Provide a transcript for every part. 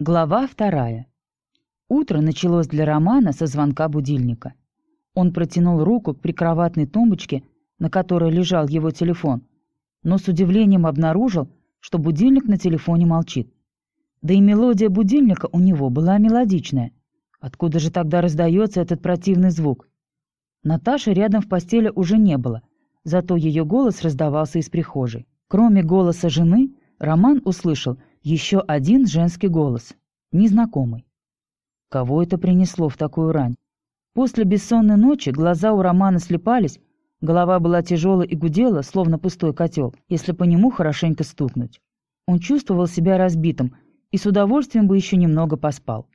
Глава вторая. Утро началось для Романа со звонка будильника. Он протянул руку к прикроватной тумбочке, на которой лежал его телефон, но с удивлением обнаружил, что будильник на телефоне молчит. Да и мелодия будильника у него была мелодичная. Откуда же тогда раздается этот противный звук? Наташи рядом в постели уже не было, зато ее голос раздавался из прихожей. Кроме голоса жены, Роман услышал еще один женский голос, незнакомый. Кого это принесло в такую рань? После бессонной ночи глаза у Романа слепались, голова была тяжелая и гудела, словно пустой котел, если по нему хорошенько стукнуть. Он чувствовал себя разбитым и с удовольствием бы еще немного поспал.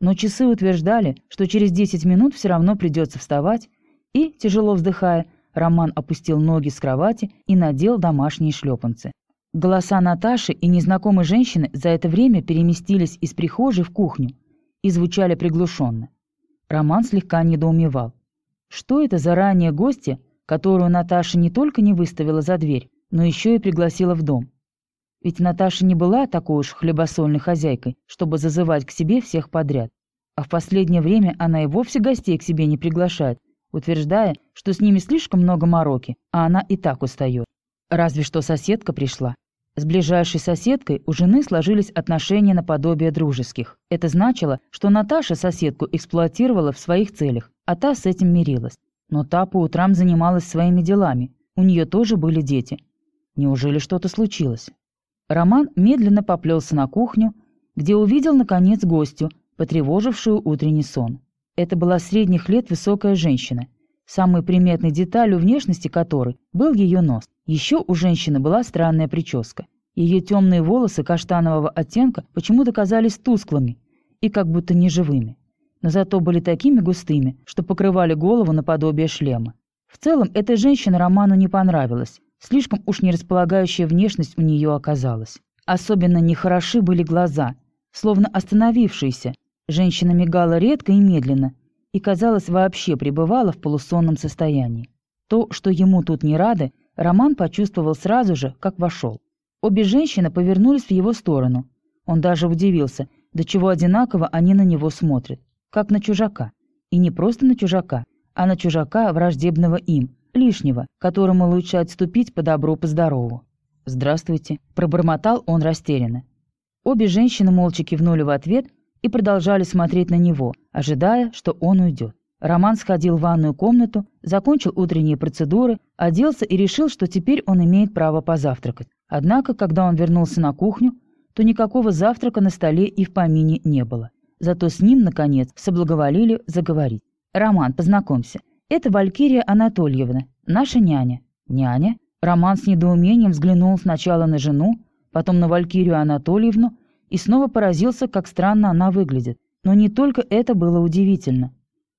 Но часы утверждали, что через 10 минут все равно придется вставать, и, тяжело вздыхая, Роман опустил ноги с кровати и надел домашние шлепанцы. Голоса Наташи и незнакомой женщины за это время переместились из прихожей в кухню и звучали приглушенно. Роман слегка недоумевал. Что это за ранее гостья, которую Наташа не только не выставила за дверь, но еще и пригласила в дом? Ведь Наташа не была такой уж хлебосольной хозяйкой, чтобы зазывать к себе всех подряд. А в последнее время она и вовсе гостей к себе не приглашает, утверждая, что с ними слишком много мороки, а она и так устает. Разве что соседка пришла. С ближайшей соседкой у жены сложились отношения наподобие дружеских. Это значило, что Наташа соседку эксплуатировала в своих целях, а та с этим мирилась. Но та по утрам занималась своими делами. У нее тоже были дети. Неужели что-то случилось? Роман медленно поплелся на кухню, где увидел, наконец, гостю, потревожившую утренний сон. Это была средних лет высокая женщина, самой приметной деталью внешности которой был ее нос. Еще у женщины была странная прическа. Ее темные волосы каштанового оттенка почему-то казались тусклыми и как будто неживыми, но зато были такими густыми, что покрывали голову наподобие шлема. В целом, эта женщина Роману не понравилась, слишком уж нерасполагающая внешность у нее оказалась. Особенно нехороши были глаза, словно остановившиеся. Женщина мигала редко и медленно, и, казалось, вообще пребывала в полусонном состоянии. То, что ему тут не рады, Роман почувствовал сразу же, как вошел. Обе женщины повернулись в его сторону. Он даже удивился, до чего одинаково они на него смотрят, как на чужака. И не просто на чужака, а на чужака, враждебного им, лишнего, которому лучше отступить по добру, по здорову. «Здравствуйте», — пробормотал он растерянно. Обе женщины молча кивнули в ответ и продолжали смотреть на него, ожидая, что он уйдет. Роман сходил в ванную комнату, закончил утренние процедуры, оделся и решил, что теперь он имеет право позавтракать. Однако, когда он вернулся на кухню, то никакого завтрака на столе и в помине не было. Зато с ним, наконец, соблаговолили заговорить. «Роман, познакомься. Это Валькирия Анатольевна, наша няня». «Няня?» Роман с недоумением взглянул сначала на жену, потом на Валькирию Анатольевну и снова поразился, как странно она выглядит. Но не только это было удивительно.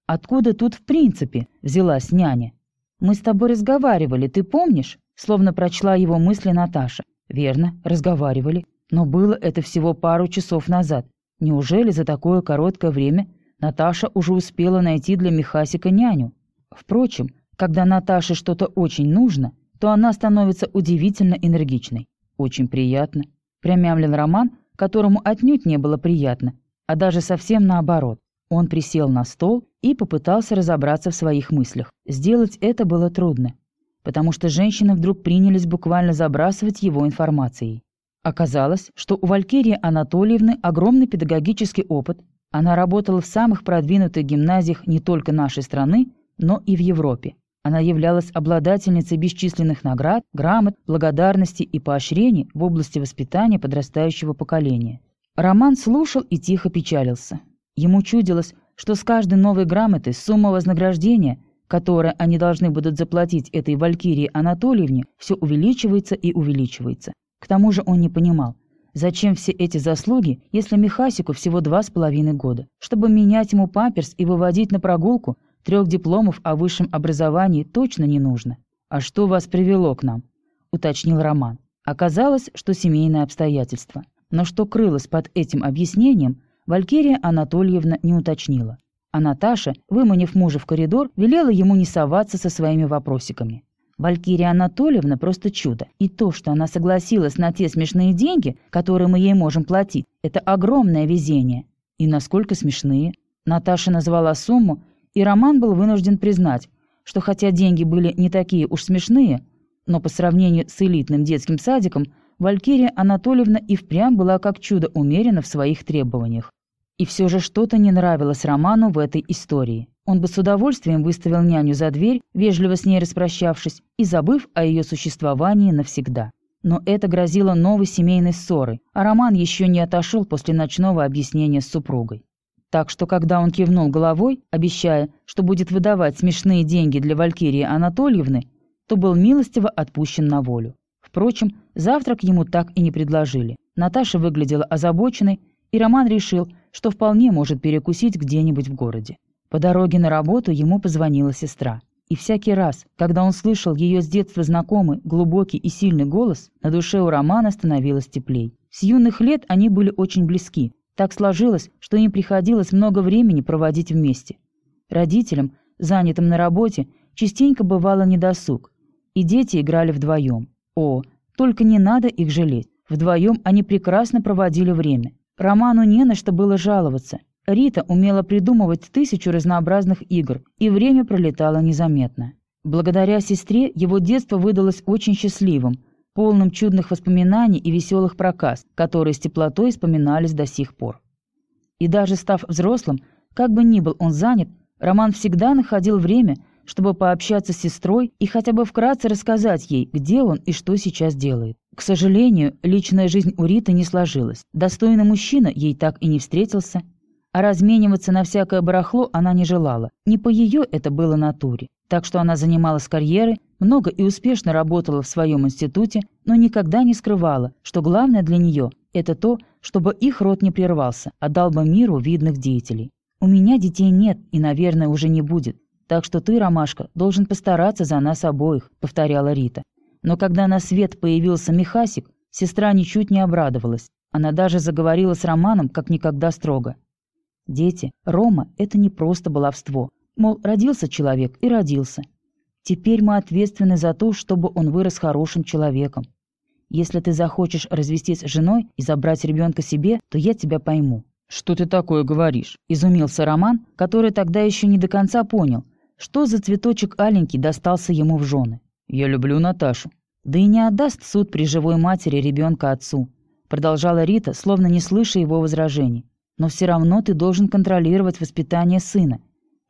Откуда тут в принципе взялась няня? Мы с тобой разговаривали, ты помнишь? Словно прочла его мысли Наташа. Верно, разговаривали. Но было это всего пару часов назад. Неужели за такое короткое время Наташа уже успела найти для Михасика няню? Впрочем, когда Наташе что-то очень нужно, то она становится удивительно энергичной. Очень приятно. Промямлен Роман, которому отнюдь не было приятно, а даже совсем наоборот. Он присел на стол и попытался разобраться в своих мыслях. Сделать это было трудно, потому что женщины вдруг принялись буквально забрасывать его информацией. Оказалось, что у Валькирии Анатольевны огромный педагогический опыт. Она работала в самых продвинутых гимназиях не только нашей страны, но и в Европе. Она являлась обладательницей бесчисленных наград, грамот, благодарности и поощрений в области воспитания подрастающего поколения. Роман слушал и тихо печалился. Ему чудилось, что с каждой новой грамотой сумма вознаграждения, которое они должны будут заплатить этой Валькирии Анатольевне, все увеличивается и увеличивается. К тому же он не понимал, зачем все эти заслуги, если Михасику всего два с половиной года. Чтобы менять ему памперс и выводить на прогулку, трех дипломов о высшем образовании точно не нужно. «А что вас привело к нам?» – уточнил Роман. Оказалось, что семейное обстоятельство. Но что крылось под этим объяснением, Валькирия Анатольевна не уточнила. А Наташа, выманив мужа в коридор, велела ему не соваться со своими вопросиками. Валькирия Анатольевна просто чудо. И то, что она согласилась на те смешные деньги, которые мы ей можем платить, это огромное везение. И насколько смешные. Наташа назвала сумму, и Роман был вынужден признать, что хотя деньги были не такие уж смешные, но по сравнению с элитным детским садиком, Валькирия Анатольевна и впрямь была как чудо умерена в своих требованиях. И все же что-то не нравилось Роману в этой истории. Он бы с удовольствием выставил няню за дверь, вежливо с ней распрощавшись и забыв о ее существовании навсегда. Но это грозило новой семейной ссорой, а Роман еще не отошел после ночного объяснения с супругой. Так что, когда он кивнул головой, обещая, что будет выдавать смешные деньги для Валькирии Анатольевны, то был милостиво отпущен на волю. Впрочем, завтрак ему так и не предложили. Наташа выглядела озабоченной, и Роман решил, что вполне может перекусить где-нибудь в городе. По дороге на работу ему позвонила сестра. И всякий раз, когда он слышал ее с детства знакомый, глубокий и сильный голос, на душе у Романа становилось теплей. С юных лет они были очень близки. Так сложилось, что им приходилось много времени проводить вместе. Родителям, занятым на работе, частенько бывало недосуг, и дети играли вдвоем. О, только не надо их жалеть. Вдвоем они прекрасно проводили время. Роману не на что было жаловаться. Рита умела придумывать тысячу разнообразных игр, и время пролетало незаметно. Благодаря сестре его детство выдалось очень счастливым, полным чудных воспоминаний и веселых проказ, которые с теплотой вспоминались до сих пор. И даже став взрослым, как бы ни был он занят, Роман всегда находил время, чтобы пообщаться с сестрой и хотя бы вкратце рассказать ей, где он и что сейчас делает. К сожалению, личная жизнь у Риты не сложилась. Достойный мужчина ей так и не встретился. А размениваться на всякое барахло она не желала. Не по ее это было натуре. Так что она занималась карьерой, много и успешно работала в своем институте, но никогда не скрывала, что главное для нее – это то, чтобы их род не прервался, а дал бы миру видных деятелей. «У меня детей нет и, наверное, уже не будет. Так что ты, Ромашка, должен постараться за нас обоих», – повторяла Рита. Но когда на свет появился Михасик, сестра ничуть не обрадовалась. Она даже заговорила с Романом как никогда строго. «Дети, Рома — это не просто баловство. Мол, родился человек и родился. Теперь мы ответственны за то, чтобы он вырос хорошим человеком. Если ты захочешь развестись с женой и забрать ребенка себе, то я тебя пойму». «Что ты такое говоришь?» – изумился Роман, который тогда еще не до конца понял, что за цветочек аленький достался ему в жены. «Я люблю Наташу». «Да и не отдаст суд при живой матери ребенка отцу», продолжала Рита, словно не слыша его возражений. «Но все равно ты должен контролировать воспитание сына,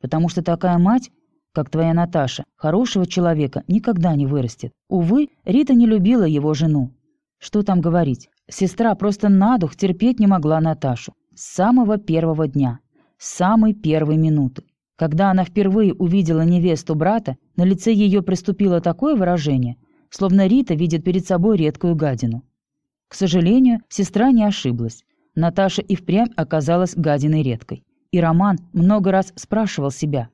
потому что такая мать, как твоя Наташа, хорошего человека никогда не вырастет. Увы, Рита не любила его жену. Что там говорить? Сестра просто на дух терпеть не могла Наташу. С самого первого дня, с самой первой минуты. Когда она впервые увидела невесту брата, на лице ее приступило такое выражение, словно Рита видит перед собой редкую гадину. К сожалению, сестра не ошиблась. Наташа и впрямь оказалась гадиной редкой. И Роман много раз спрашивал себя,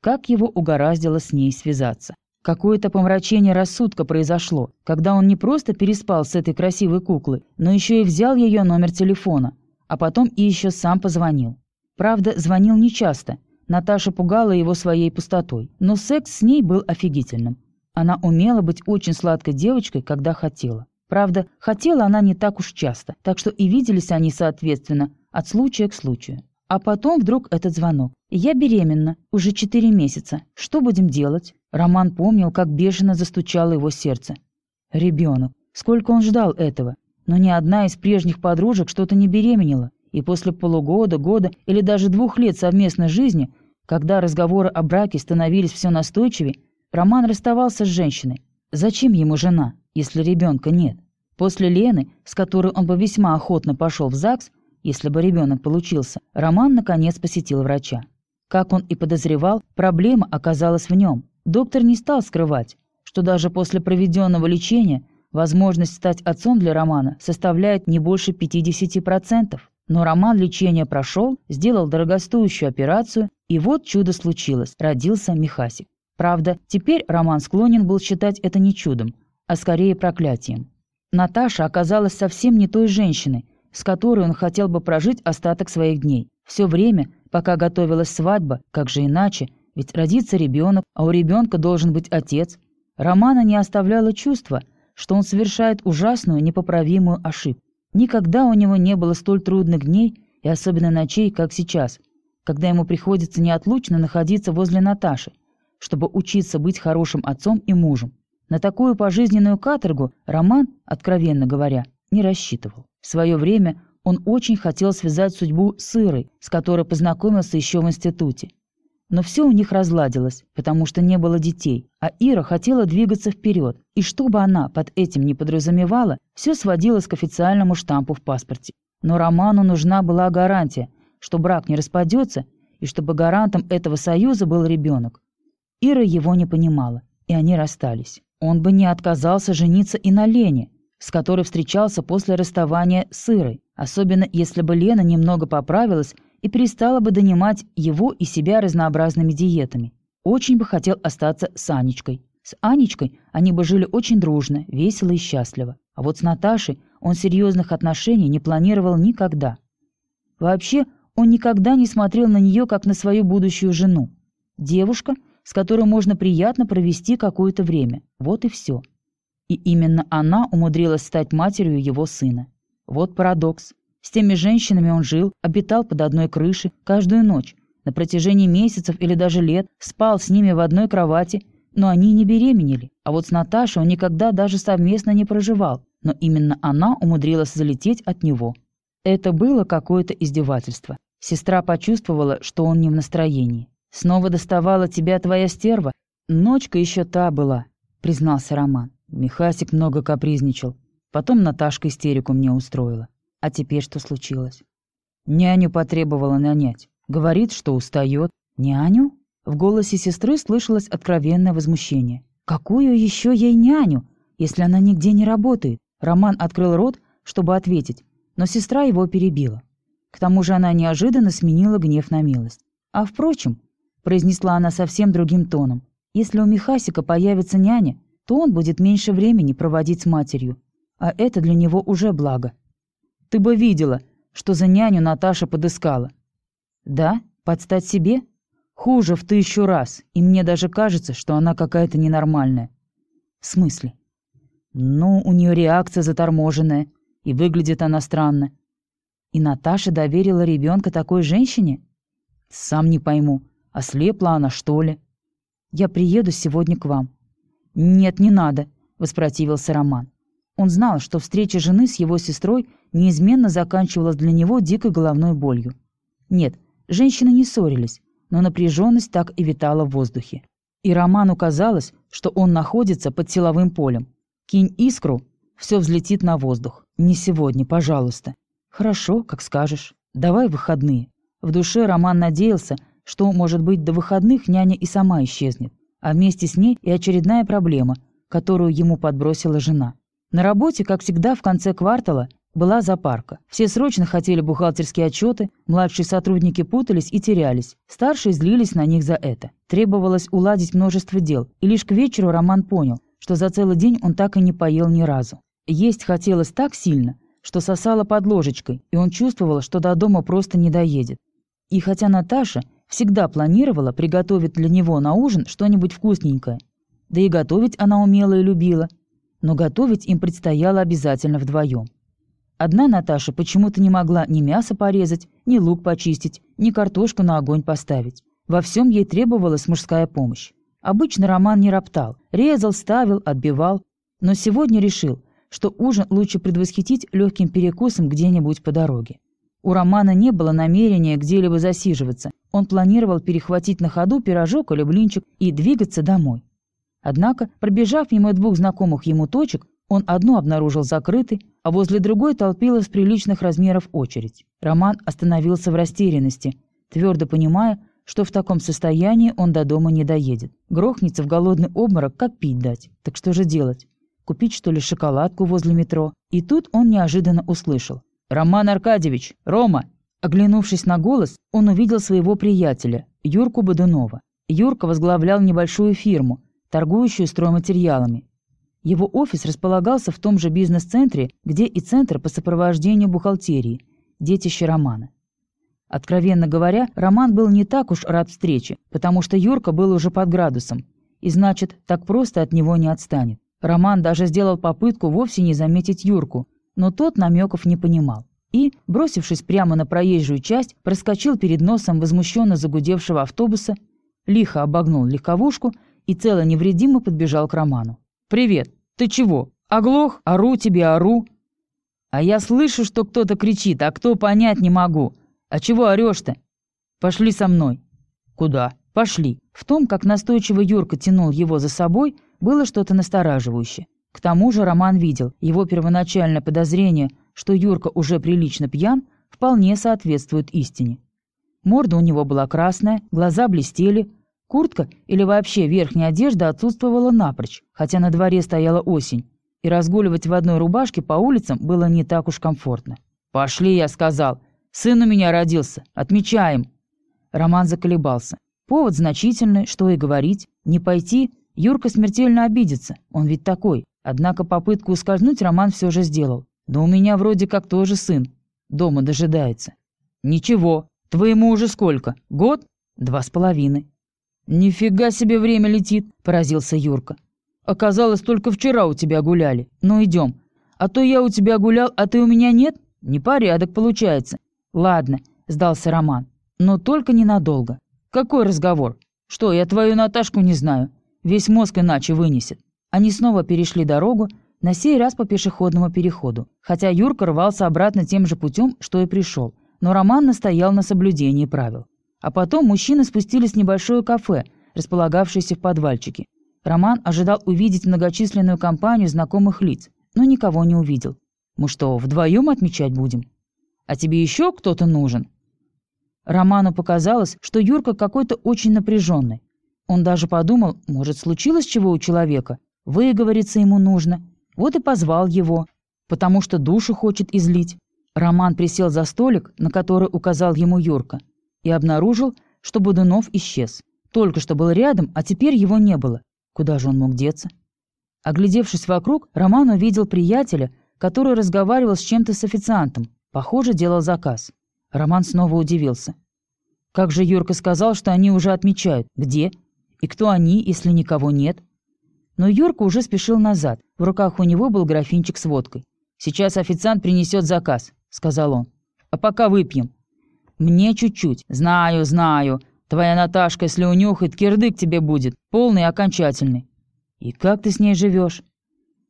как его угораздило с ней связаться. Какое-то помрачение рассудка произошло, когда он не просто переспал с этой красивой куклой, но еще и взял ее номер телефона, а потом и еще сам позвонил. Правда, звонил нечасто, Наташа пугала его своей пустотой, но секс с ней был офигительным. Она умела быть очень сладкой девочкой, когда хотела. Правда, хотела она не так уж часто, так что и виделись они, соответственно, от случая к случаю. А потом вдруг этот звонок. «Я беременна, уже четыре месяца. Что будем делать?» Роман помнил, как бешено застучало его сердце. Ребенок. Сколько он ждал этого. Но ни одна из прежних подружек что-то не беременела и после полугода, года или даже двух лет совместной жизни, когда разговоры о браке становились все настойчивее, Роман расставался с женщиной. Зачем ему жена, если ребенка нет? После Лены, с которой он бы весьма охотно пошел в ЗАГС, если бы ребенок получился, Роман наконец посетил врача. Как он и подозревал, проблема оказалась в нем. Доктор не стал скрывать, что даже после проведенного лечения возможность стать отцом для Романа составляет не больше 50%. Но роман лечения прошел, сделал дорогостоящую операцию, и вот чудо случилось, родился Михасик. Правда, теперь Роман склонен был считать это не чудом, а скорее проклятием. Наташа оказалась совсем не той женщиной, с которой он хотел бы прожить остаток своих дней. Все время, пока готовилась свадьба, как же иначе, ведь родится ребенок, а у ребенка должен быть отец. Романа не оставляло чувство, что он совершает ужасную, непоправимую ошибку. Никогда у него не было столь трудных дней и особенно ночей, как сейчас, когда ему приходится неотлучно находиться возле Наташи, чтобы учиться быть хорошим отцом и мужем. На такую пожизненную каторгу Роман, откровенно говоря, не рассчитывал. В свое время он очень хотел связать судьбу с Ирой, с которой познакомился еще в институте. Но все у них разладилось, потому что не было детей, а Ира хотела двигаться вперед, и что бы она под этим не подразумевала, все сводилось к официальному штампу в паспорте. Но Роману нужна была гарантия, что брак не распадется, и чтобы гарантом этого союза был ребенок. Ира его не понимала, и они расстались. Он бы не отказался жениться и на Лене, с которой встречался после расставания с Ирой, особенно если бы Лена немного поправилась и перестала бы донимать его и себя разнообразными диетами. Очень бы хотел остаться с Анечкой. С Анечкой они бы жили очень дружно, весело и счастливо. А вот с Наташей он серьезных отношений не планировал никогда. Вообще, он никогда не смотрел на нее как на свою будущую жену. Девушка, с которой можно приятно провести какое-то время. Вот и все. И именно она умудрилась стать матерью его сына. Вот парадокс. С теми женщинами он жил, обитал под одной крышей каждую ночь, на протяжении месяцев или даже лет, спал с ними в одной кровати, но они не беременели. А вот с Наташей он никогда даже совместно не проживал, но именно она умудрилась залететь от него. Это было какое-то издевательство. Сестра почувствовала, что он не в настроении. «Снова доставала тебя твоя стерва? Ночка еще та была», — признался Роман. Михасик много капризничал. Потом Наташка истерику мне устроила. А теперь что случилось? Няню потребовала нанять. Говорит, что устает. Няню? В голосе сестры слышалось откровенное возмущение. Какую еще ей няню, если она нигде не работает? Роман открыл рот, чтобы ответить, но сестра его перебила. К тому же она неожиданно сменила гнев на милость. А впрочем, произнесла она совсем другим тоном, если у Михасика появится няня, то он будет меньше времени проводить с матерью, а это для него уже благо. Ты бы видела, что за няню Наташа подыскала. Да, подстать себе? Хуже в тысячу раз, и мне даже кажется, что она какая-то ненормальная. В смысле? Ну, у нее реакция заторможенная, и выглядит она странно. И Наташа доверила ребенка такой женщине? Сам не пойму, ослепла она, что ли? Я приеду сегодня к вам. Нет, не надо, воспротивился Роман. Он знал, что встреча жены с его сестрой неизменно заканчивалась для него дикой головной болью. Нет, женщины не ссорились, но напряженность так и витала в воздухе. И Роману казалось, что он находится под силовым полем. Кинь искру, все взлетит на воздух. Не сегодня, пожалуйста. Хорошо, как скажешь. Давай выходные. В душе Роман надеялся, что, может быть, до выходных няня и сама исчезнет, а вместе с ней и очередная проблема, которую ему подбросила жена. На работе, как всегда, в конце квартала была запарка. Все срочно хотели бухгалтерские отчеты, младшие сотрудники путались и терялись, старшие злились на них за это. Требовалось уладить множество дел, и лишь к вечеру Роман понял, что за целый день он так и не поел ни разу. Есть хотелось так сильно, что сосало под ложечкой, и он чувствовал, что до дома просто не доедет. И хотя Наташа всегда планировала приготовить для него на ужин что-нибудь вкусненькое, да и готовить она умела и любила – но готовить им предстояло обязательно вдвоем. Одна Наташа почему-то не могла ни мясо порезать, ни лук почистить, ни картошку на огонь поставить. Во всем ей требовалась мужская помощь. Обычно Роман не роптал, резал, ставил, отбивал, но сегодня решил, что ужин лучше предвосхитить легким перекусом где-нибудь по дороге. У Романа не было намерения где-либо засиживаться. Он планировал перехватить на ходу пирожок или блинчик и двигаться домой. Однако, пробежав мимо двух знакомых ему точек, он одну обнаружил закрытой, а возле другой толпилась приличных размеров очередь. Роман остановился в растерянности, твердо понимая, что в таком состоянии он до дома не доедет. Грохнется в голодный обморок, как пить дать. Так что же делать? Купить, что ли, шоколадку возле метро? И тут он неожиданно услышал. «Роман Аркадьевич! Рома!» Оглянувшись на голос, он увидел своего приятеля, Юрку Бодунова. Юрка возглавлял небольшую фирму, торгующую стройматериалами. Его офис располагался в том же бизнес-центре, где и центр по сопровождению бухгалтерии, детище Романа. Откровенно говоря, Роман был не так уж рад встрече, потому что Юрка был уже под градусом, и значит, так просто от него не отстанет. Роман даже сделал попытку вовсе не заметить Юрку, но тот намеков не понимал. И, бросившись прямо на проезжую часть, проскочил перед носом возмущенно загудевшего автобуса, лихо обогнул легковушку и цело невредимо подбежал к Роману. «Привет! Ты чего? Оглох? Ору тебе, ору!» «А я слышу, что кто-то кричит, а кто понять не могу. А чего орешь-то?» «Пошли со мной». «Куда?» «Пошли». В том, как настойчиво Юрка тянул его за собой, было что-то настораживающее. К тому же Роман видел, его первоначальное подозрение, что Юрка уже прилично пьян, вполне соответствует истине. Морда у него была красная, глаза блестели, куртка или вообще верхняя одежда отсутствовала напрочь, хотя на дворе стояла осень, и разгуливать в одной рубашке по улицам было не так уж комфортно. «Пошли», — я сказал. «Сын у меня родился. Отмечаем». Роман заколебался. Повод значительный, что и говорить. Не пойти, Юрка смертельно обидится, он ведь такой. Однако попытку ускользнуть Роман все же сделал. Да у меня вроде как тоже сын. Дома дожидается. Ничего, твоему уже сколько? Год? Два с половиной. Нифига себе время летит, поразился Юрка. Оказалось, только вчера у тебя гуляли. Ну идем. А то я у тебя гулял, а ты у меня нет? Непорядок получается. Ладно, сдался Роман. Но только ненадолго. Какой разговор? Что, я твою Наташку не знаю? Весь мозг иначе вынесет. Они снова перешли дорогу, на сей раз по пешеходному переходу, хотя Юрка рвался обратно тем же путем, что и пришел, но Роман настоял на соблюдении правил. А потом мужчины спустились в небольшое кафе, располагавшееся в подвальчике. Роман ожидал увидеть многочисленную компанию знакомых лиц, но никого не увидел. «Мы что, вдвоем отмечать будем? А тебе еще кто-то нужен?» Роману показалось, что Юрка какой-то очень напряженный. Он даже подумал, может, случилось чего у человека, Выговориться ему нужно. Вот и позвал его, потому что душу хочет излить. Роман присел за столик, на который указал ему Юрка, и обнаружил, что Будунов исчез. Только что был рядом, а теперь его не было. Куда же он мог деться? Оглядевшись вокруг, Роман увидел приятеля, который разговаривал с чем-то с официантом. Похоже, делал заказ. Роман снова удивился. Как же Юрка сказал, что они уже отмечают? Где? И кто они, если никого нет? Но Юрка уже спешил назад. В руках у него был графинчик с водкой. «Сейчас официант принесет заказ», — сказал он. «А пока выпьем». «Мне чуть-чуть. Знаю, знаю. Твоя Наташка, если унюхает, кирдык тебе будет. Полный окончательный». «И как ты с ней живешь?»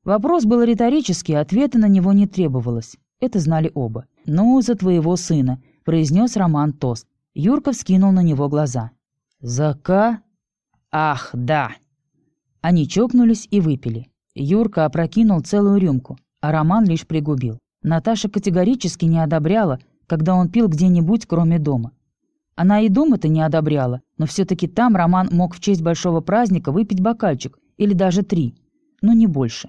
Вопрос был риторический, ответа на него не требовалось. Это знали оба. «Ну, за твоего сына», — произнес Роман тост. Юрка вскинул на него глаза. «Зака?» «Ах, да!» Они чокнулись и выпили. Юрка опрокинул целую рюмку, а Роман лишь пригубил. Наташа категорически не одобряла, когда он пил где-нибудь, кроме дома. Она и дома-то не одобряла, но все-таки там Роман мог в честь большого праздника выпить бокальчик, или даже три, но не больше.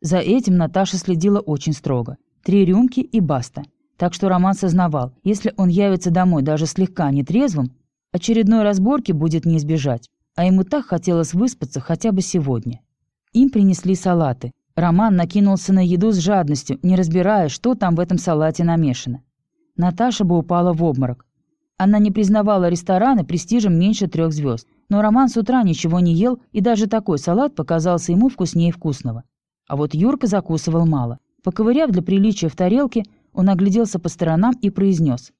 За этим Наташа следила очень строго. Три рюмки и баста. Так что Роман сознавал, если он явится домой даже слегка нетрезвым, очередной разборки будет не избежать а ему так хотелось выспаться хотя бы сегодня. Им принесли салаты. Роман накинулся на еду с жадностью, не разбирая, что там в этом салате намешано. Наташа бы упала в обморок. Она не признавала рестораны престижем меньше трех звезд, но Роман с утра ничего не ел, и даже такой салат показался ему вкуснее вкусного. А вот Юрка закусывал мало. Поковыряв для приличия в тарелке, он огляделся по сторонам и произнес.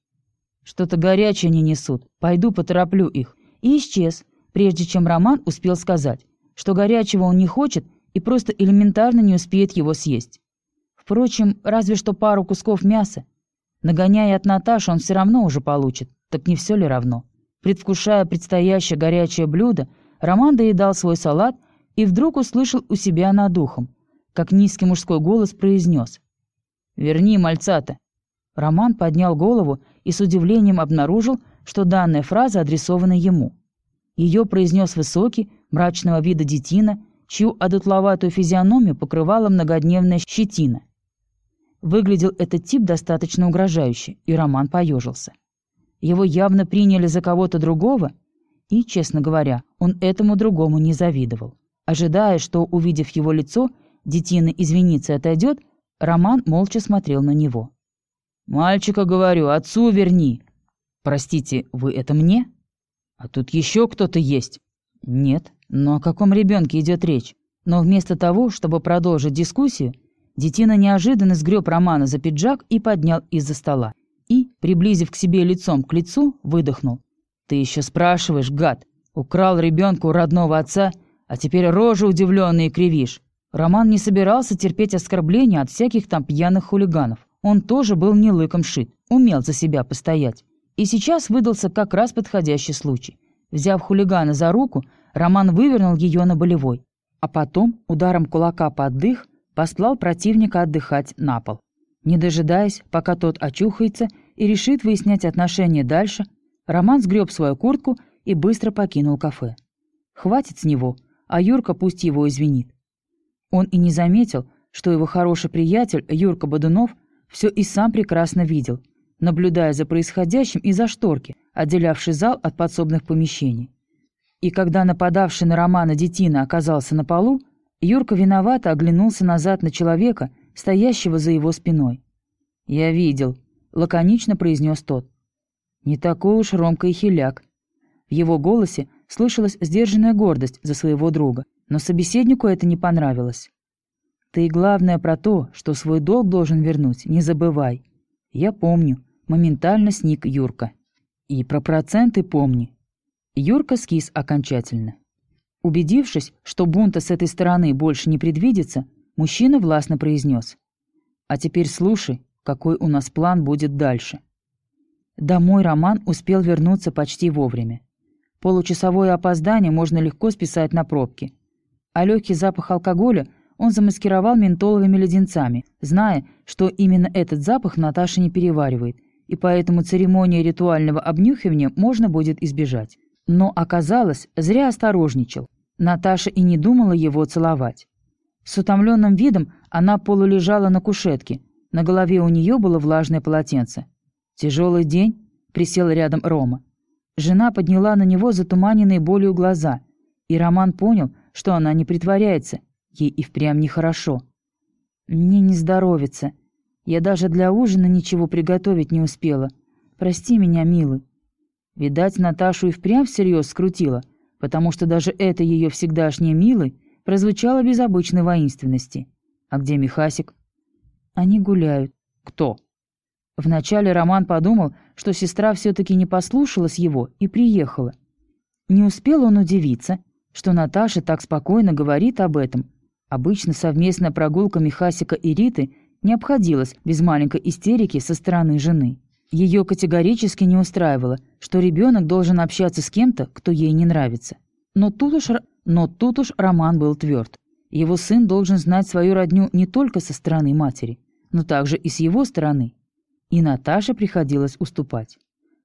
«Что-то горячее не несут. Пойду потороплю их». И исчез, прежде чем Роман успел сказать, что горячего он не хочет и просто элементарно не успеет его съесть. Впрочем, разве что пару кусков мяса. Нагоняя от Наташи, он все равно уже получит, так не все ли равно? Предвкушая предстоящее горячее блюдо, Роман доедал свой салат и вдруг услышал у себя над духом, как низкий мужской голос произнес «Верни мальца-то». Роман поднял голову и с удивлением обнаружил, что данная фраза адресована ему. Ее произнес высокий, мрачного вида детина, чью одутловатую физиономию покрывала многодневная щетина. Выглядел этот тип достаточно угрожающе, и Роман поежился. Его явно приняли за кого-то другого, и, честно говоря, он этому другому не завидовал. Ожидая, что, увидев его лицо, детина извинится и отойдет, Роман молча смотрел на него. «Мальчика, говорю, отцу верни!» «Простите, вы это мне?» «А тут еще кто-то есть?» «Нет». Но о каком ребенке идет речь? Но вместо того, чтобы продолжить дискуссию, Детина неожиданно сгреб Романа за пиджак и поднял из-за стола. И, приблизив к себе лицом к лицу, выдохнул. «Ты еще спрашиваешь, гад? Украл ребенка у родного отца, а теперь рожи удивленные кривишь». Роман не собирался терпеть оскорбления от всяких там пьяных хулиганов. Он тоже был не лыком шит, умел за себя постоять. И сейчас выдался как раз подходящий случай. Взяв хулигана за руку, Роман вывернул ее на болевой. А потом, ударом кулака под дых, послал противника отдыхать на пол. Не дожидаясь, пока тот очухается и решит выяснять отношения дальше, Роман сгреб свою куртку и быстро покинул кафе. Хватит с него, а Юрка пусть его извинит. Он и не заметил, что его хороший приятель Юрка Бодунов все и сам прекрасно видел, наблюдая за происходящим из-за шторки, отделявшей зал от подсобных помещений. И когда нападавший на Романа детина оказался на полу, Юрка виновато оглянулся назад на человека, стоящего за его спиной. «Я видел», — лаконично произнес тот. «Не такой уж Ромка и хиляк». В его голосе слышалась сдержанная гордость за своего друга, но собеседнику это не понравилось. «Ты главное про то, что свой долг должен вернуть, не забывай». «Я помню», — моментально сник Юрка. «И про проценты помни». Юрка скис окончательно. Убедившись, что бунта с этой стороны больше не предвидится, мужчина властно произнес. «А теперь слушай, какой у нас план будет дальше». Домой Роман успел вернуться почти вовремя. Получасовое опоздание можно легко списать на пробки. А легкий запах алкоголя он замаскировал ментоловыми леденцами, зная, что именно этот запах Наташа не переваривает, и поэтому церемонии ритуального обнюхивания можно будет избежать. Но оказалось, зря осторожничал. Наташа и не думала его целовать. С утомленным видом она полулежала на кушетке. На голове у нее было влажное полотенце. «Тяжелый день?» — присел рядом Рома. Жена подняла на него затуманенные болью глаза, и Роман понял, что она не притворяется, ей и впрямь нехорошо. «Мне не здоровится. Я даже для ужина ничего приготовить не успела. Прости меня, милый». Видать, Наташу и впрямь всерьез скрутила, потому что даже это ее всегдашнее «милый» прозвучало без обычной воинственности. «А где Михасик?» «Они гуляют». «Кто?» Вначале Роман подумал, что сестра все-таки не послушалась его и приехала. Не успел он удивиться, что Наташа так спокойно говорит об этом. Обычно совместная прогулка Михасика и Риты не обходилась без маленькой истерики со стороны жены. Ее категорически не устраивало, что ребенок должен общаться с кем-то, кто ей не нравится. Но тут уж, но тут уж Роман был тверд. Его сын должен знать свою родню не только со стороны матери, но также и с его стороны. И Наташе приходилось уступать.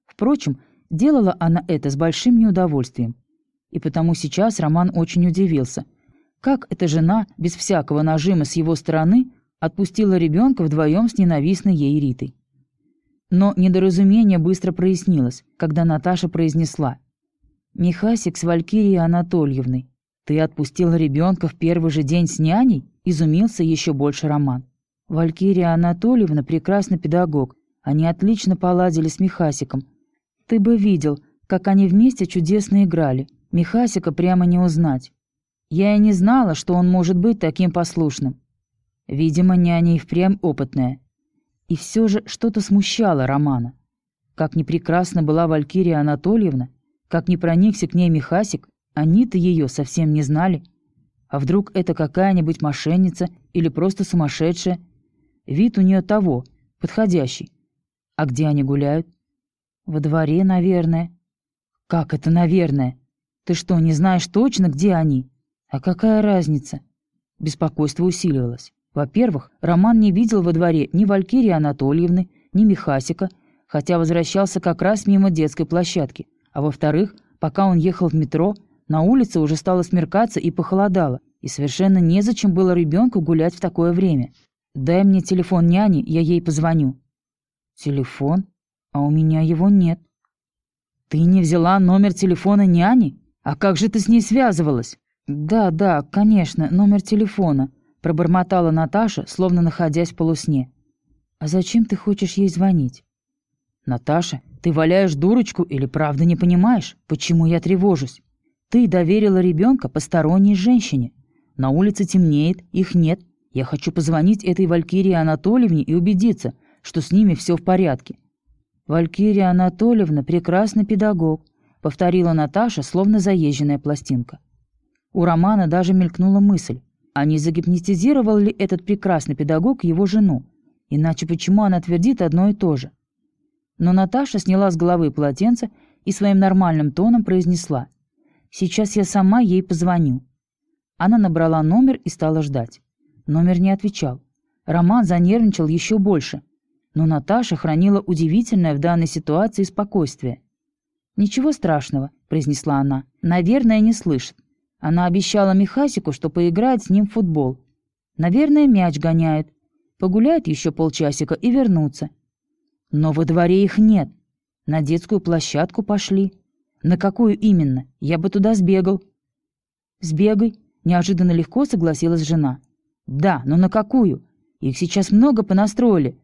Впрочем, делала она это с большим неудовольствием. И потому сейчас Роман очень удивился. Как эта жена, без всякого нажима с его стороны, отпустила ребенка вдвоем с ненавистной ей Ритой. Но недоразумение быстро прояснилось, когда Наташа произнесла. «Михасик с Валькирией Анатольевной, ты отпустила ребенка в первый же день с няней?» – изумился еще больше Роман. Валькирия Анатольевна – прекрасный педагог. Они отлично поладили с Михасиком. Ты бы видел, как они вместе чудесно играли. Михасика прямо не узнать. Я и не знала, что он может быть таким послушным. Видимо, няня и впрямь опытная. И все же что-то смущало Романа. Как ни прекрасна была Валькирия Анатольевна, как не проникся к ней Михасик, они-то ее совсем не знали. А вдруг это какая-нибудь мошенница или просто сумасшедшая? Вид у нее того, подходящий. А где они гуляют? Во дворе, наверное. Как это «наверное»? Ты что, не знаешь точно, где они? А какая разница? Беспокойство усиливалось. Во-первых, Роман не видел во дворе ни Валькирии Анатольевны, ни Михасика, хотя возвращался как раз мимо детской площадки. А во-вторых, пока он ехал в метро, на улице уже стало смеркаться и похолодало, и совершенно незачем было ребенку гулять в такое время. «Дай мне телефон няни, я ей позвоню». «Телефон? А у меня его нет». «Ты не взяла номер телефона няни? А как же ты с ней связывалась?» «Да, да, конечно, номер телефона», пробормотала Наташа, словно находясь в полусне. «А зачем ты хочешь ей звонить?» «Наташа, ты валяешь дурочку или правда не понимаешь, почему я тревожусь? Ты доверила ребенка посторонней женщине. На улице темнеет, их нет. Я хочу позвонить этой Валькирии Анатольевне и убедиться, что с ними все в порядке». «Валькирия Анатольевна – прекрасный педагог», – повторила Наташа, словно заезженная пластинка. У Романа даже мелькнула мысль, а не загипнотизировал ли этот прекрасный педагог его жену? Иначе почему она твердит одно и то же? Но Наташа сняла с головы полотенце и своим нормальным тоном произнесла «Сейчас я сама ей позвоню». Она набрала номер и стала ждать. Номер не отвечал. Роман занервничал еще больше – но Наташа хранила удивительное в данной ситуации спокойствие. «Ничего страшного», — произнесла она. «Наверное, не слышит. Она обещала Михасику, что поиграет с ним в футбол. Наверное, мяч гоняет. Погуляет еще полчасика и вернутся. Но во дворе их нет. На детскую площадку пошли. На какую именно? Я бы туда сбегал». «Сбегай», — неожиданно легко согласилась жена. «Да, но на какую? Их сейчас много понастроили.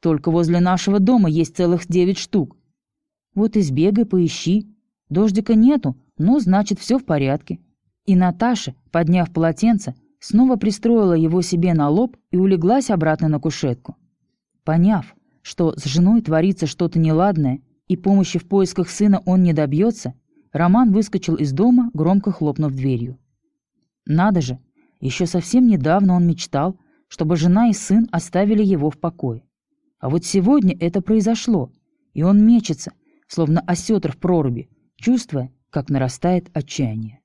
Только возле нашего дома есть целых девять штук. Вот и сбегай, поищи. Дождика нету, но значит все в порядке. И Наташа, подняв полотенце, снова пристроила его себе на лоб и улеглась обратно на кушетку. Поняв, что с женой творится что-то неладное и помощи в поисках сына он не добьется, Роман выскочил из дома, громко хлопнув дверью. Надо же, еще совсем недавно он мечтал, чтобы жена и сын оставили его в покое. А вот сегодня это произошло, и он мечется, словно осетр в проруби, чувствуя, как нарастает отчаяние.